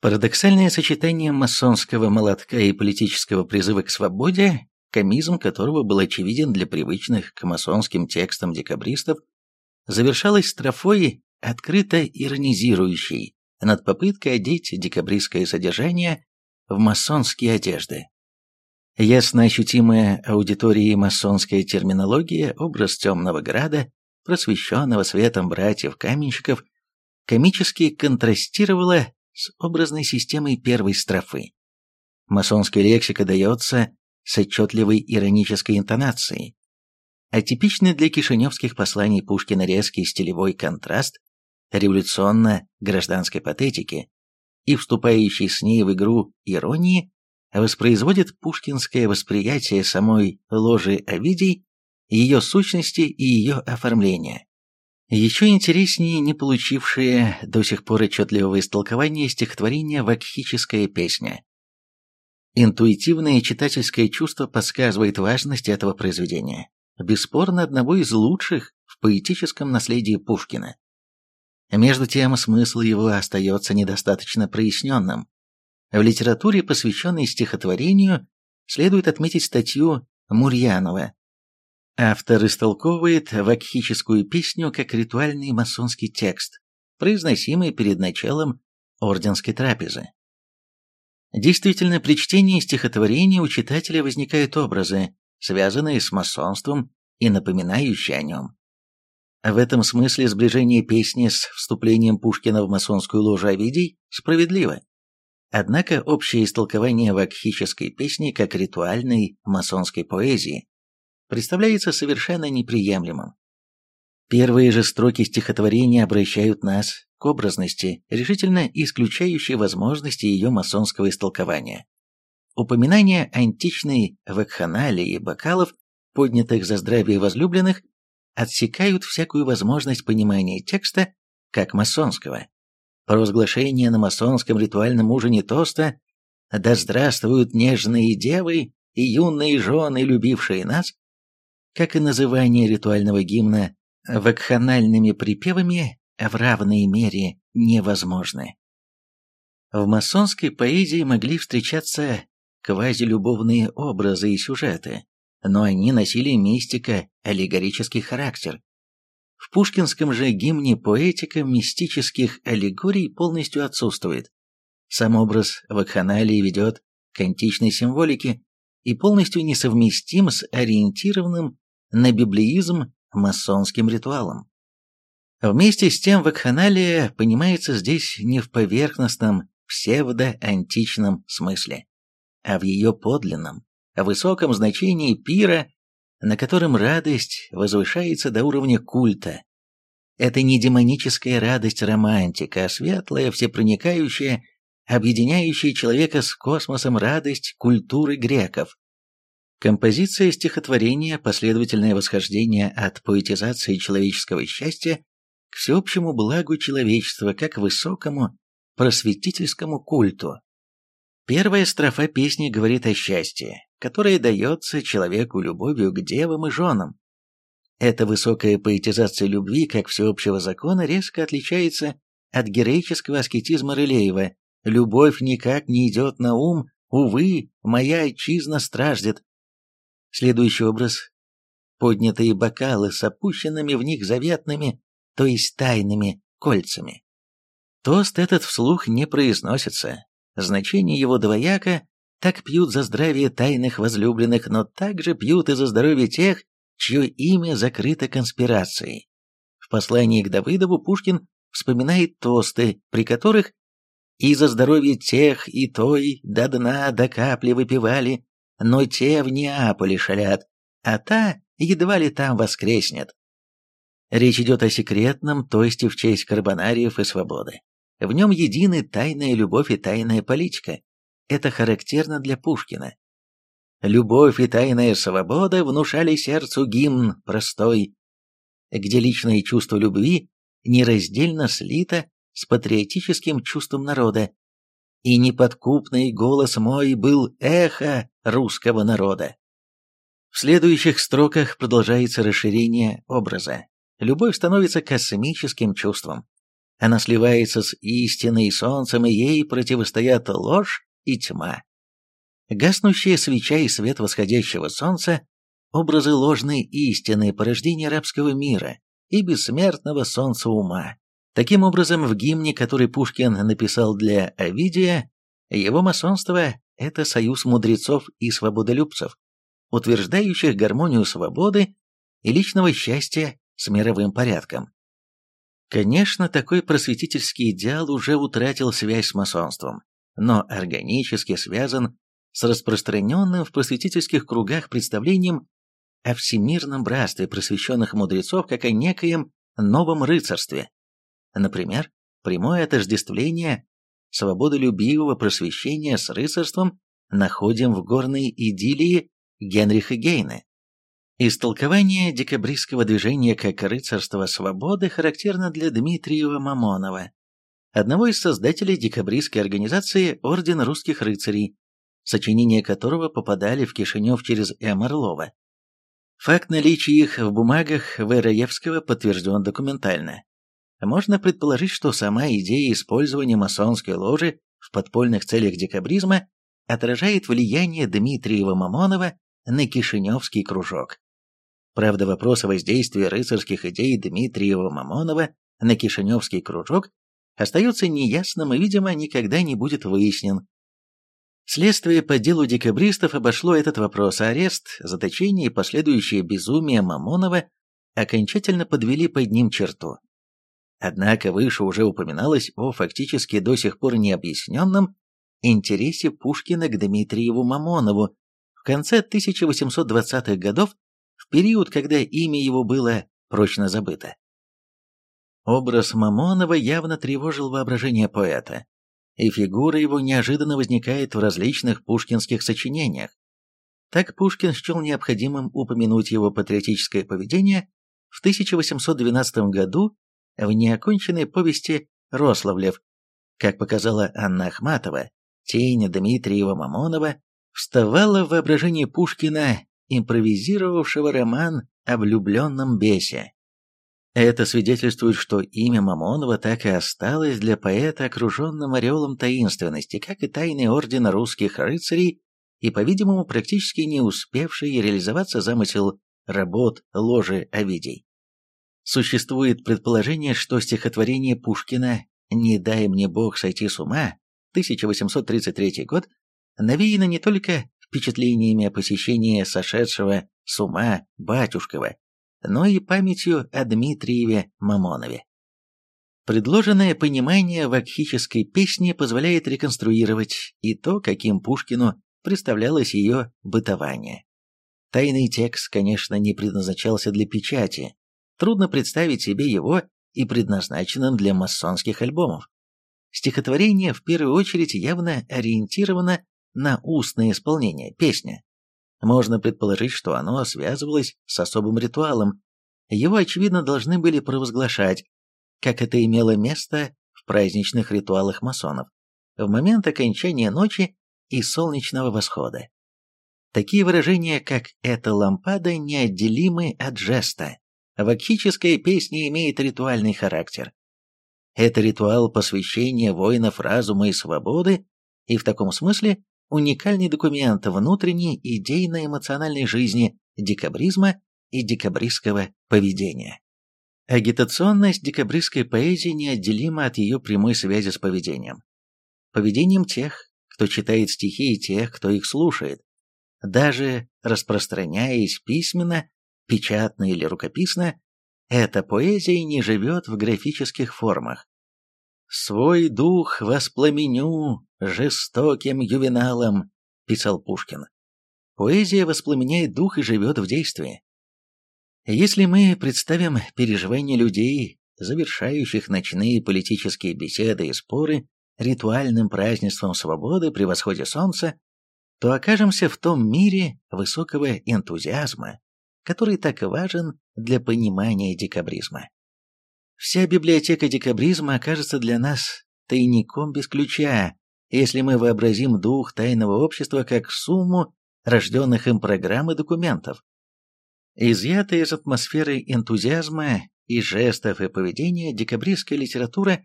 Парадоксальное сочетание масонского молотка и политического призыва к свободе, комизм которого был очевиден для привычных к масонским текстам декабристов, завершалось строфой, открыто иронизирующей над попыткой одеть декабристское содержание в масонские одежды. Ясно ощутимая аудиторией масонская терминология, образ темного града, просвещенного светом братьев-каменщиков, комически контрастировала с образной системой первой строфы. Масонская лексика дается с отчетливой иронической интонацией. А типичный для кишиневских посланий Пушкина резкий стилевой контраст революционно-гражданской патетики и вступающий с ней в игру иронии воспроизводит пушкинское восприятие самой ложи Овидий, ее сущности и ее оформления. Еще интереснее не получившие до сих пор отчетливого истолкования стихотворения «Вакхическая песня». Интуитивное читательское чувство подсказывает важность этого произведения, бесспорно одного из лучших в поэтическом наследии Пушкина. Между тем, смысл его остается недостаточно проясненным. В литературе, посвященной стихотворению, следует отметить статью Мурьянова Автор истолковывает вакхическую песню как ритуальный масонский текст, произносимый перед началом орденской трапезы. Действительно, при чтении стихотворения у читателя возникают образы, связанные с масонством и напоминающие о нем. В этом смысле сближение песни с вступлением Пушкина в масонскую ложу Овидий справедливо. Однако общее истолкование вакхической песни как ритуальной масонской поэзии представляется совершенно неприемлемым. Первые же строки стихотворения обращают нас к образности, решительно исключающей возможности ее масонского истолкования. Упоминания античной вакханалии и бокалов, поднятых за здравие возлюбленных, отсекают всякую возможность понимания текста как масонского. Провозглашение на масонском ритуальном ужине тоста «Да здравствуют нежные девы и юные жены, любившие нас», как и называние ритуального гимна вакханальными припевами в равной мере невозможны. В масонской поэзии могли встречаться квазилюбовные образы и сюжеты, но они носили мистико-аллегорический характер. В пушкинском же гимне поэтика мистических аллегорий полностью отсутствует. Сам образ вакханалии ведет к античной символике и полностью несовместим с ориентированным на библеизм масонским ритуалом. Вместе с тем вакханалия понимается здесь не в поверхностном псевдоантичном смысле, а в ее подлинном, высоком значении пира, на котором радость возвышается до уровня культа. Это не демоническая радость романтика, а светлая, всепроникающая, объединяющая человека с космосом радость культуры греков. Композиция стихотворения – последовательное восхождение от поэтизации человеческого счастья к всеобщему благу человечества, как высокому просветительскому культу. Первая строфа песни говорит о счастье, которое дается человеку любовью к девам и женам. Эта высокая поэтизация любви, как всеобщего закона, резко отличается от героического аскетизма Рылеева «Любовь никак не идет на ум, увы, моя отчизна страждет, Следующий образ – поднятые бокалы с опущенными в них заветными, то есть тайными, кольцами. Тост этот вслух не произносится, значение его двояко, так пьют за здравие тайных возлюбленных, но также пьют и за здоровье тех, чье имя закрыто конспирацией. В послании к Давыдову Пушкин вспоминает тосты, при которых «и за здоровье тех и той до дна до капли выпивали, но те в Неаполе шалят, а та едва ли там воскреснет. Речь идет о секретном тосте в честь карбонариев и свободы. В нем едины тайная любовь и тайная политика. Это характерно для Пушкина. Любовь и тайная свобода внушали сердцу гимн простой, где личное чувство любви нераздельно слито с патриотическим чувством народа, и неподкупный голос мой был эхо русского народа. В следующих строках продолжается расширение образа. Любовь становится космическим чувством. Она сливается с истиной солнцем, и ей противостоят ложь и тьма. Гаснущая свеча и свет восходящего солнца – образы ложной истины, порождения рабского мира и бессмертного солнца ума. Таким образом, в гимне, который Пушкин написал для Овидия, его масонство – это союз мудрецов и свободолюбцев, утверждающих гармонию свободы и личного счастья с мировым порядком. Конечно, такой просветительский идеал уже утратил связь с масонством, но органически связан с распространенным в просветительских кругах представлением о всемирном братстве просвещенных мудрецов как о некоем новом рыцарстве. Например, прямое отождествление свободолюбивого просвещения с рыцарством находим в горной идиллии Генриха Гейна. Истолкование декабристского движения как рыцарство свободы характерно для Дмитриева Мамонова, одного из создателей декабристской организации Орден русских рыцарей, сочинения которого попадали в Кишинев через М. Факт наличия их в бумагах В. Раевского подтвержден документально. Можно предположить, что сама идея использования масонской ложи в подпольных целях декабризма отражает влияние Дмитриева Мамонова на Кишиневский кружок. Правда, вопрос о воздействии рыцарских идей Дмитриева Мамонова на Кишиневский кружок остается неясным и, видимо, никогда не будет выяснен. Следствие по делу декабристов обошло этот вопрос, а арест, заточение и последующее безумие Мамонова окончательно подвели под ним черту. Однако выше уже упоминалось о фактически до сих пор необъясненном интересе Пушкина к Дмитриеву Мамонову в конце 1820-х годов, в период, когда имя его было прочно забыто. Образ Мамонова явно тревожил воображение поэта, и фигура его неожиданно возникает в различных пушкинских сочинениях. Так Пушкин счел необходимым упомянуть его патриотическое поведение в 1812 году в неоконченной повести «Рославлев». Как показала Анна Ахматова, тень Дмитриева Мамонова вставала в воображении Пушкина, импровизировавшего роман о влюбленном бесе. Это свидетельствует, что имя Мамонова так и осталось для поэта окруженным ореолом таинственности, как и тайный орден русских рыцарей и, по-видимому, практически не успевший реализоваться замысел работ ложи Овидий. Существует предположение, что стихотворение Пушкина «Не дай мне Бог сойти с ума» 1833 год навеяно не только впечатлениями о посещении сошедшего с ума Батюшкова, но и памятью о Дмитриеве Мамонове. Предложенное понимание вакхической песни позволяет реконструировать и то, каким Пушкину представлялось ее бытование. Тайный текст, конечно, не предназначался для печати, Трудно представить себе его и предназначенным для масонских альбомов. Стихотворение в первую очередь явно ориентировано на устное исполнение, песня. Можно предположить, что оно связывалось с особым ритуалом. Его, очевидно, должны были провозглашать, как это имело место в праздничных ритуалах масонов, в момент окончания ночи и солнечного восхода. Такие выражения, как «эта лампада», неотделимы от жеста. Вакхическая песня имеет ритуальный характер. Это ритуал посвящения воинов разума и свободы, и в таком смысле уникальный документ внутренней идейно-эмоциональной жизни декабризма и декабристского поведения. Агитационность декабристской поэзии неотделима от ее прямой связи с поведением. Поведением тех, кто читает стихи, и тех, кто их слушает. Даже распространяясь письменно, печатно или рукописно, эта поэзия не живет в графических формах. «Свой дух воспламеню жестоким ювеналом», – писал Пушкин. Поэзия воспламеняет дух и живет в действии. Если мы представим переживания людей, завершающих ночные политические беседы и споры ритуальным празднеством свободы при восходе солнца, то окажемся в том мире высокого энтузиазма, который так важен для понимания декабризма. Вся библиотека декабризма окажется для нас тайником без ключа, если мы вообразим дух тайного общества как сумму рожденных им программ и документов. Изъятая из атмосферы энтузиазма и жестов и поведения, декабристская литература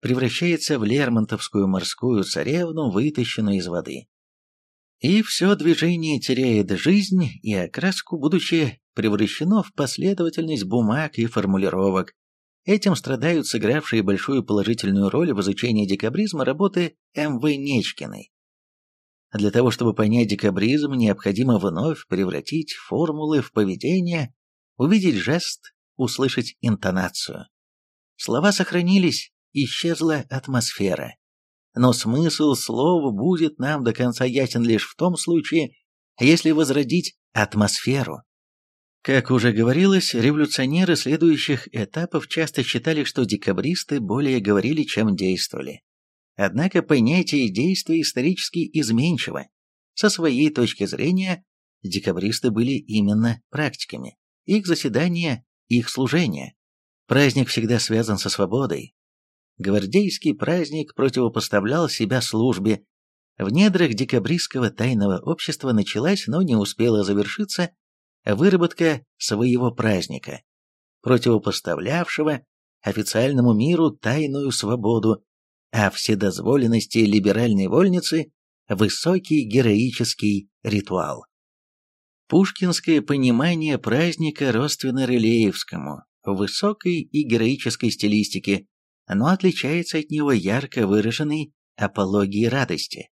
превращается в Лермонтовскую морскую царевну, вытащенную из воды. И все движение теряет жизнь и окраску, будучи превращено в последовательность бумаг и формулировок. Этим страдают сыгравшие большую положительную роль в изучении декабризма работы М.В. Нечкиной. Для того, чтобы понять декабризм, необходимо вновь превратить формулы в поведение, увидеть жест, услышать интонацию. Слова сохранились, исчезла атмосфера. Но смысл слова будет нам до конца ясен лишь в том случае, если возродить атмосферу. Как уже говорилось, революционеры следующих этапов часто считали, что декабристы более говорили, чем действовали. Однако понятие действия исторически изменчиво. Со своей точки зрения, декабристы были именно практиками. Их заседания, их служение. Праздник всегда связан со свободой. Гвардейский праздник противопоставлял себя службе. В недрах декабристского тайного общества началась, но не успела завершиться, выработка своего праздника, противопоставлявшего официальному миру тайную свободу, а вседозволенности либеральной вольницы – высокий героический ритуал. Пушкинское понимание праздника родственно Рылеевскому в высокой и героической стилистике, но отличается от него ярко выраженной апологией радости.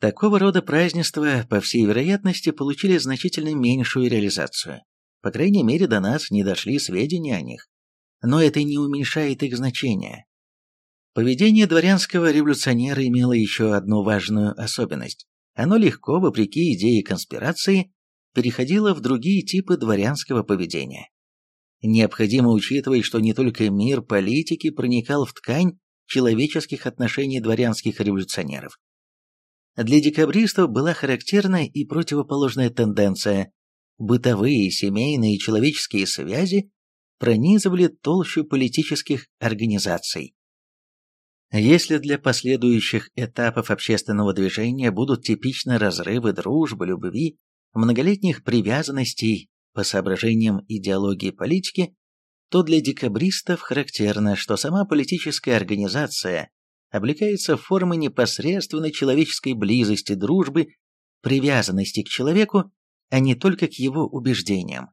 Такого рода празднества, по всей вероятности, получили значительно меньшую реализацию. По крайней мере, до нас не дошли сведения о них. Но это не уменьшает их значения. Поведение дворянского революционера имело еще одну важную особенность. Оно легко, вопреки идее конспирации, переходило в другие типы дворянского поведения. Необходимо учитывать, что не только мир политики проникал в ткань человеческих отношений дворянских революционеров. Для декабристов была характерна и противоположная тенденция. Бытовые, семейные и человеческие связи пронизывали толщу политических организаций. Если для последующих этапов общественного движения будут типичны разрывы дружбы, любви, многолетних привязанностей по соображениям идеологии политики, то для декабристов характерно, что сама политическая организация облекается в формы непосредственной человеческой близости, дружбы, привязанности к человеку, а не только к его убеждениям.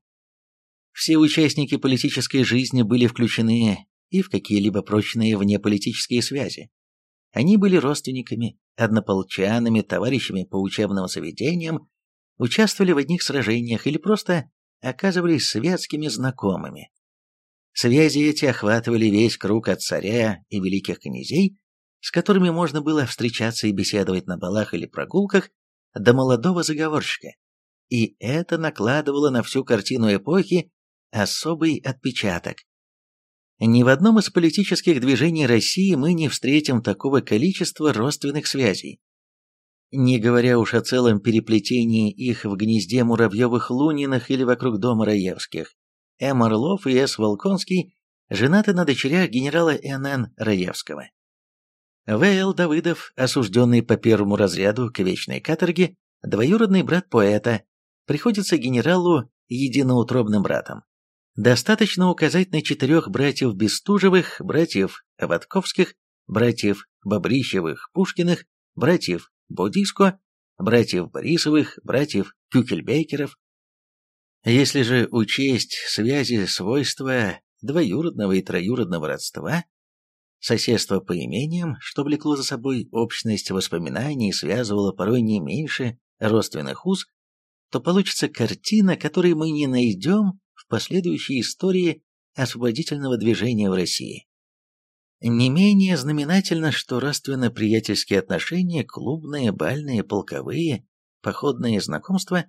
Все участники политической жизни были включены и в какие-либо прочные внеполитические связи. Они были родственниками, однополчанами, товарищами по учебным заведениям, участвовали в одних сражениях или просто оказывались светскими знакомыми. Связи эти охватывали весь круг от царя и великих князей, с которыми можно было встречаться и беседовать на балах или прогулках, до молодого заговорщика. И это накладывало на всю картину эпохи особый отпечаток. Ни в одном из политических движений России мы не встретим такого количества родственных связей. Не говоря уж о целом переплетении их в гнезде Муравьевых-Луниных или вокруг дома Раевских. М. Орлов и С. Волконский женаты на дочерях генерала Н.Н. Раевского. В.Л. Давыдов, осужденный по первому разряду к вечной каторге, двоюродный брат поэта, приходится генералу единоутробным братом. Достаточно указать на четырех братьев Бестужевых, братьев Ватковских, братьев Бобрищевых, Пушкиных, братьев Бодиско, братьев Борисовых, братьев Кюкельбекеров. Если же учесть связи, свойства двоюродного и троюродного родства, соседство по имениям, что влекло за собой общность воспоминаний и связывало порой не меньше родственных уз, то получится картина, которой мы не найдем последующей истории освободительного движения в России. Не менее знаменательно, что родственно-приятельские отношения, клубные, бальные, полковые, походные знакомства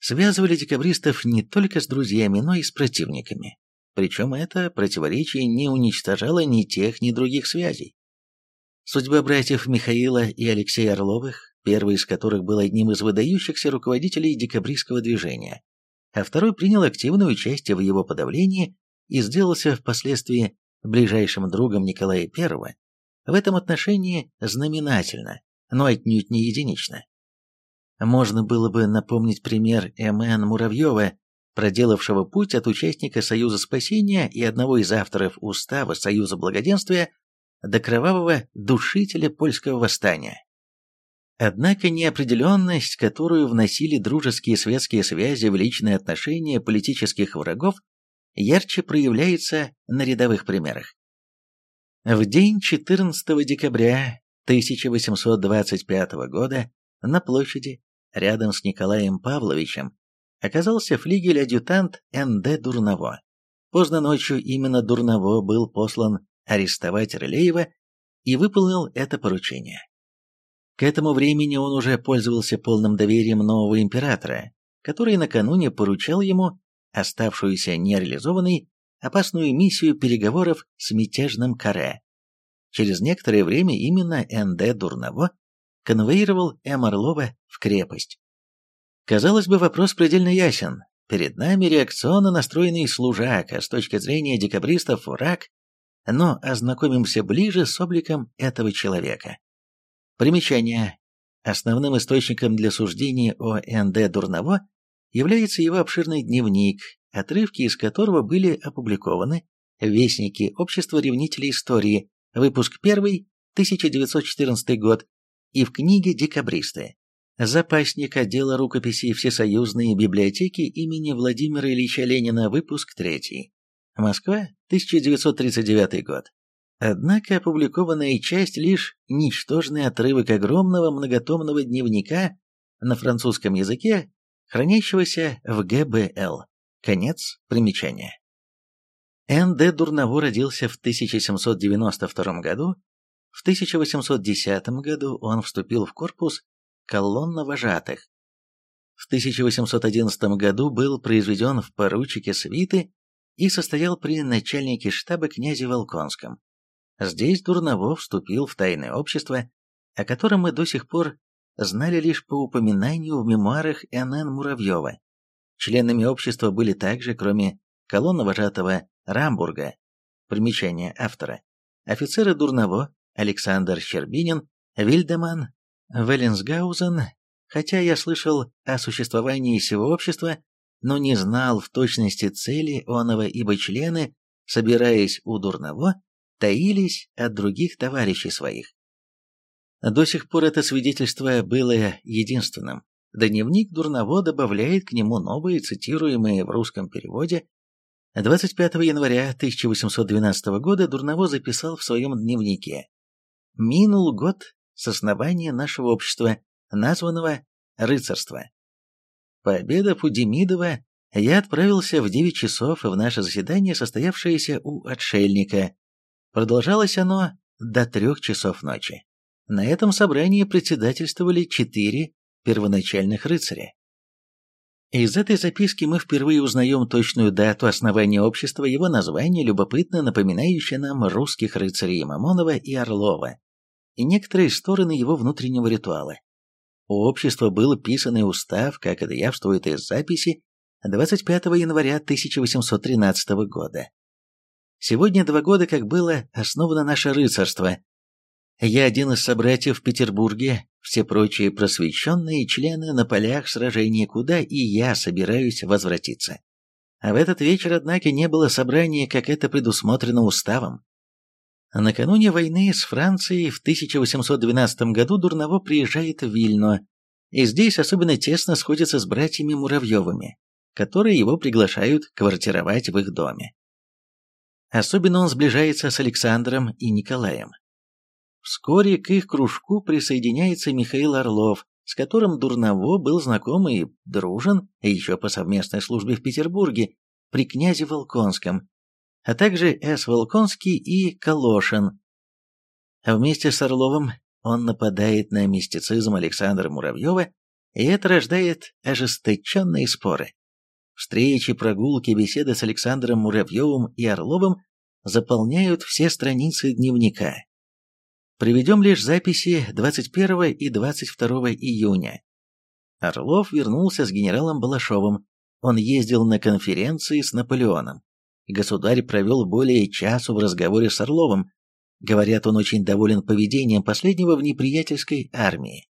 связывали декабристов не только с друзьями, но и с противниками. Причем это противоречие не уничтожало ни тех, ни других связей. Судьба братьев Михаила и Алексея Орловых, первый из которых был одним из выдающихся руководителей декабристского движения, а второй принял активное участие в его подавлении и сделался впоследствии ближайшим другом Николая I, в этом отношении знаменательно, но отнюдь не единично. Можно было бы напомнить пример М.Н. Муравьева, проделавшего путь от участника Союза спасения и одного из авторов Устава Союза благоденствия до кровавого душителя польского восстания. Однако неопределенность, которую вносили дружеские светские связи в личные отношения политических врагов, ярче проявляется на рядовых примерах. В день 14 декабря 1825 года на площади, рядом с Николаем Павловичем, оказался флигель-адъютант Н.Д. Дурново. Поздно ночью именно Дурново был послан арестовать Рылеева и выполнил это поручение. К этому времени он уже пользовался полным доверием нового императора, который накануне поручал ему оставшуюся нереализованной опасную миссию переговоров с мятежным Каре. Через некоторое время именно Н.Д. Дурново конвоировал М. Орлова в крепость. Казалось бы, вопрос предельно ясен. Перед нами реакционно настроенный служак, а с точки зрения декабристов враг, но ознакомимся ближе с обликом этого человека. Примечание. Основным источником для суждений о Н.Д. Дурново является его обширный дневник, отрывки из которого были опубликованы в Вестнике Общества ревнителей истории, выпуск 1, 1914 год, и в книге «Декабристы». Запасник отдела рукописей Всесоюзной библиотеки имени Владимира Ильича Ленина, выпуск 3. Москва, 1939 год. Однако опубликованная часть лишь ничтожный отрывок огромного многотомного дневника на французском языке, хранящегося в ГБЛ. Конец примечания. Н.Д. Дурново родился в 1792 году. В 1810 году он вступил в корпус колонна вожатых. В 1811 году был произведен в поручике свиты и состоял при начальнике штаба князе Волконском. Здесь Дурново вступил в тайное общество, о котором мы до сих пор знали лишь по упоминанию в мемуарах Н.Н. Муравьева. Членами общества были также, кроме колонна-вожатого Рамбурга, примечание автора, офицеры Дурново, Александр Щербинин, Вильдеман, Веллинсгаузен, хотя я слышал о существовании сего общества, но не знал в точности цели оного, ибо члены, собираясь у Дурново, таились от других товарищей своих. До сих пор это свидетельство было единственным. Дневник Дурново добавляет к нему новые, цитируемые в русском переводе. 25 января 1812 года Дурново записал в своем дневнике «Минул год с основания нашего общества, названного «Рыцарство». Пообедав у Демидова, я отправился в 9 часов в наше заседание, состоявшееся у отшельника, Продолжалось оно до трех часов ночи. На этом собрании председательствовали четыре первоначальных рыцаря. Из этой записки мы впервые узнаем точную дату основания общества, его название, любопытно напоминающее нам русских рыцарей Мамонова и Орлова, и некоторые стороны его внутреннего ритуала. У общества был писанный устав, как это явствует из записи 25 января 1813 года. Сегодня два года, как было основано наше рыцарство. Я один из собратьев в Петербурге, все прочие просвещенные члены на полях сражения, куда и я собираюсь возвратиться. А в этот вечер, однако, не было собрания, как это предусмотрено уставом. Накануне войны с Францией в 1812 году Дурново приезжает в Вильно, и здесь особенно тесно сходится с братьями Муравьевыми, которые его приглашают квартировать в их доме. Особенно он сближается с Александром и Николаем. Вскоре к их кружку присоединяется Михаил Орлов, с которым Дурново был знаком и дружен еще по совместной службе в Петербурге при князе Волконском, а также С. Волконский и Калошин. Вместе с Орловым он нападает на мистицизм Александра Муравьева, и это рождает ожесточенные споры. Встречи, прогулки, беседы с Александром Муравьевым и Орловым заполняют все страницы дневника. Приведем лишь записи 21 и 22 июня. Орлов вернулся с генералом Балашовым. Он ездил на конференции с Наполеоном. Государь провел более часу в разговоре с Орловым. Говорят, он очень доволен поведением последнего в неприятельской армии.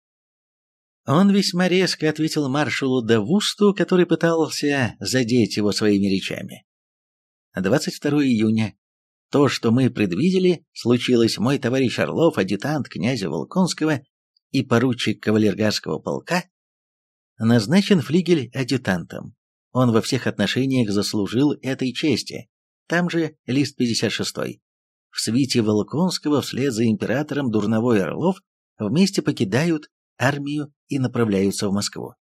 Он весьма резко ответил маршалу Давусту, который пытался задеть его своими речами. 22 июня. То, что мы предвидели, случилось мой товарищ Орлов, адъютант князя Волконского и поручик кавалергардского полка, назначен флигель адъютантом. Он во всех отношениях заслужил этой чести. Там же лист 56. В свите Волконского вслед за императором Дурновой Орлов вместе покидают армию и направляются в Москву.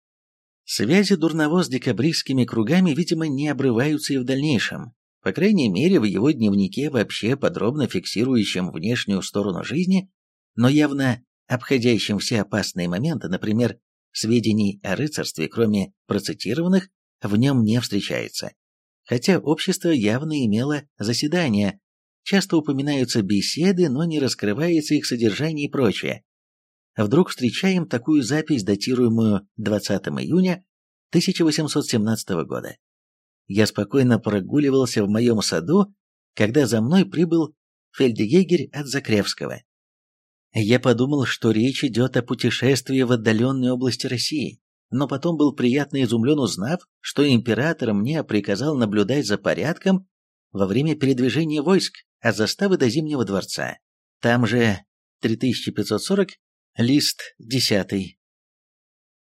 Связи Дурново с декабристскими кругами, видимо, не обрываются и в дальнейшем. По крайней мере, в его дневнике, вообще подробно фиксирующем внешнюю сторону жизни, но явно обходящим все опасные моменты, например, сведений о рыцарстве, кроме процитированных, в нем не встречается. Хотя общество явно имело заседания, часто упоминаются беседы, но не раскрывается их содержание и прочее. Вдруг встречаем такую запись, датируемую 20 июня 1817 года. Я спокойно прогуливался в моем саду, когда за мной прибыл фельдъегерь от Закревского. Я подумал, что речь идет о путешествии в отдаленные области России, но потом был приятно изумлен, узнав, что император мне приказал наблюдать за порядком во время передвижения войск от заставы до Зимнего дворца. Там же 3540, лист 10.